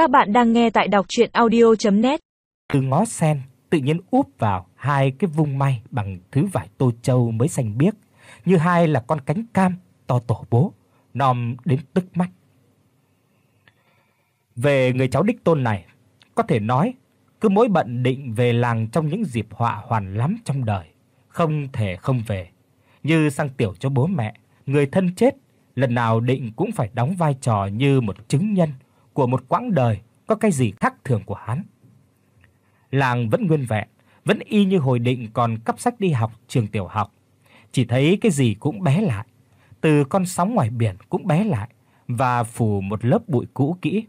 Các bạn đang nghe tại đọc audio net Từ ngó sen tự nhiên úp vào hai cái vung may bằng thứ vải tô châu mới xanh biếc, như hai là con cánh cam to tổ bố, nom đến tức mắt. Về người cháu đích tôn này, có thể nói cứ mỗi bận định về làng trong những dịp họa hoàn lắm trong đời, không thể không về. Như sang tiểu cho bố mẹ, người thân chết, lần nào định cũng phải đóng vai trò như một chứng nhân của một quãng đời có cái gì khác thường của hắn. Làng vẫn nguyên vẹn, vẫn y như hồi định còn cấp sách đi học trường tiểu học, chỉ thấy cái gì cũng bé lại, từ con sóng ngoài biển cũng bé lại và phủ một lớp bụi cũ kỹ.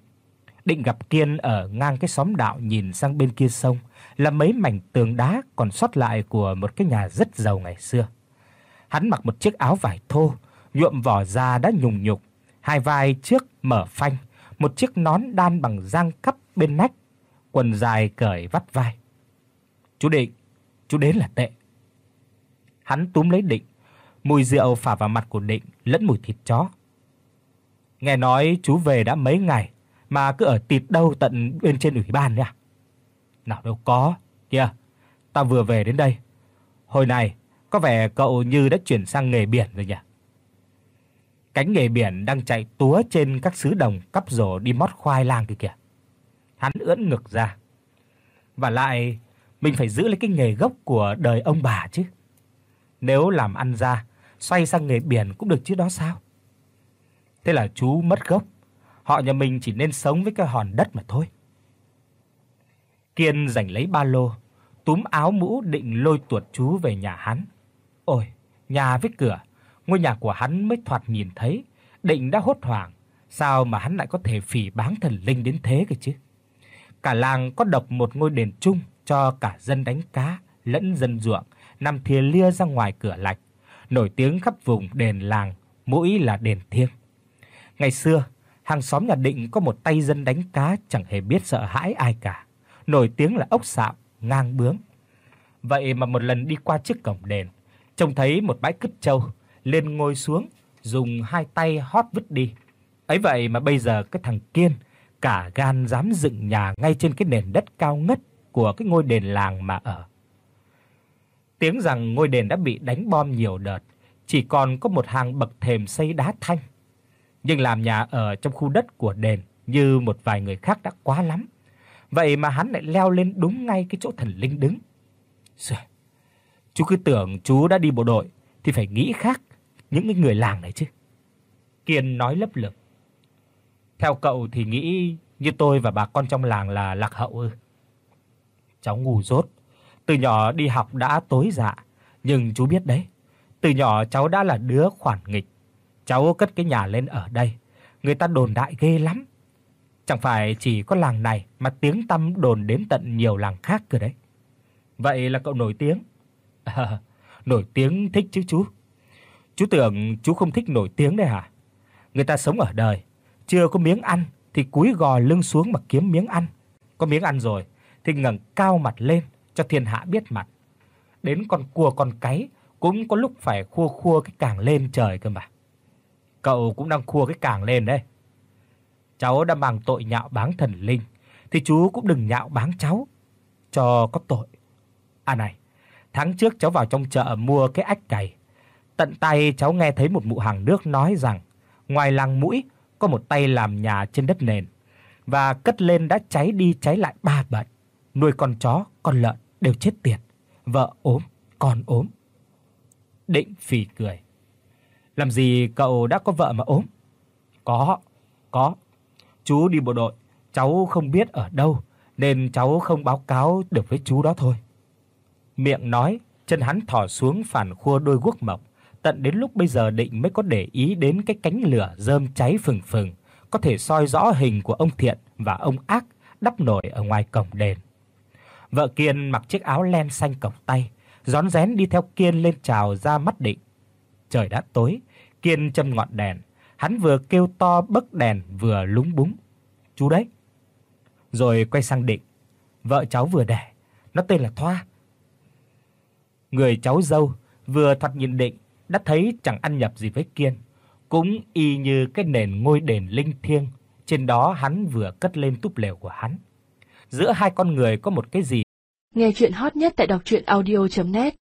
Định gặp Kiên ở ngang cái xóm đạo nhìn sang bên kia sông, là mấy mảnh tường đá còn sót lại của một cái nhà rất giàu ngày xưa. Hắn mặc một chiếc áo vải thô, nhuộm vỏ da đã nhùng nhục, hai vai trước mở phanh, một chiếc nón đan bằng giang cắp bên nách, quần dài cởi vắt vai. "Chú Định, chú đến là tệ." Hắn túm lấy Định, mùi rượu phả vào mặt của Định lẫn mùi thịt chó. "Nghe nói chú về đã mấy ngày mà cứ ở tịt đâu tận bên trên ủy ban nhỉ?" À? "Nào đâu có, kìa, tao vừa về đến đây. Hồi này có vẻ cậu như đã chuyển sang nghề biển rồi nhỉ?" Cánh nghề biển đang chạy túa trên các xứ đồng cắp rổ đi mót khoai lang kia kìa. Hắn ưỡn ngực ra. Và lại mình phải giữ lấy cái nghề gốc của đời ông bà chứ. Nếu làm ăn ra, xoay sang nghề biển cũng được chứ đó sao? Thế là chú mất gốc, họ nhà mình chỉ nên sống với cái hòn đất mà thôi. Kiên giành lấy ba lô, túm áo mũ định lôi tuột chú về nhà hắn. Ôi, nhà với cửa ngôi nhà của hắn mới thoạt nhìn thấy, định đã hốt hoảng, sao mà hắn lại có thể phỉ báng thần linh đến thế cơ chứ? Cả làng có độc một ngôi đền chung cho cả dân đánh cá lẫn dân ruộng, nằm thìa lia ra ngoài cửa lạch, nổi tiếng khắp vùng đền làng, mỗi là đền thiêng. Ngày xưa, hàng xóm nhà Định có một tay dân đánh cá chẳng hề biết sợ hãi ai cả, nổi tiếng là ốc sạm, ngang bướng. Vậy mà một lần đi qua trước cổng đền, trông thấy một bãi cứt trâu, lên ngồi xuống, dùng hai tay hót vứt đi. Ấy vậy mà bây giờ cái thằng Kiên cả gan dám dựng nhà ngay trên cái nền đất cao ngất của cái ngôi đền làng mà ở. Tiếng rằng ngôi đền đã bị đánh bom nhiều đợt, chỉ còn có một hàng bậc thềm xây đá thanh. Nhưng làm nhà ở trong khu đất của đền như một vài người khác đã quá lắm. Vậy mà hắn lại leo lên đúng ngay cái chỗ thần linh đứng. Rồi. Chú cứ tưởng chú đã đi bộ đội thì phải nghĩ khác những cái người làng này chứ. Kiên nói lấp lửng. Theo cậu thì nghĩ như tôi và bà con trong làng là lạc hậu ư? Cháu ngu dốt, từ nhỏ đi học đã tối dạ, nhưng chú biết đấy, từ nhỏ cháu đã là đứa khoản nghịch. Cháu cất cái nhà lên ở đây, người ta đồn đại ghê lắm. Chẳng phải chỉ có làng này mà tiếng tăm đồn đến tận nhiều làng khác cơ đấy. Vậy là cậu nổi tiếng. À, nổi tiếng thích chứ chú. Chú tưởng chú không thích nổi tiếng đấy hả? Người ta sống ở đời, chưa có miếng ăn thì cúi gò lưng xuống mà kiếm miếng ăn. Có miếng ăn rồi thì ngẩng cao mặt lên cho thiên hạ biết mặt. Đến con cua con cái cũng có lúc phải khua khua cái càng lên trời cơ mà. Cậu cũng đang khua cái càng lên đấy. Cháu đã mang tội nhạo báng thần linh thì chú cũng đừng nhạo báng cháu cho có tội. À này, tháng trước cháu vào trong chợ mua cái ách cày Tận tay cháu nghe thấy một mụ hàng nước nói rằng ngoài làng mũi có một tay làm nhà trên đất nền và cất lên đã cháy đi cháy lại ba bận. Nuôi con chó, con lợn đều chết tiệt. Vợ ốm, con ốm. Định phì cười. Làm gì cậu đã có vợ mà ốm? Có, có. Chú đi bộ đội, cháu không biết ở đâu nên cháu không báo cáo được với chú đó thôi. Miệng nói, chân hắn thò xuống phản khua đôi guốc mộc tận đến lúc bây giờ định mới có để ý đến cái cánh lửa rơm cháy phừng phừng, có thể soi rõ hình của ông thiện và ông ác đắp nổi ở ngoài cổng đền. Vợ Kiên mặc chiếc áo len xanh cộc tay, rón rén đi theo Kiên lên chào ra mắt Định. Trời đã tối, Kiên châm ngọn đèn, hắn vừa kêu to bấc đèn vừa lúng búng. "Chú đấy." Rồi quay sang Định, vợ cháu vừa đẻ, nó tên là Thoa. Người cháu dâu vừa thoạt nhìn Định đã thấy chẳng ăn nhập gì với Kiên, cũng y như cái nền ngôi đền linh thiêng trên đó hắn vừa cất lên túp lều của hắn. Giữa hai con người có một cái gì? Nghe truyện hot nhất tại doctruyenaudio.net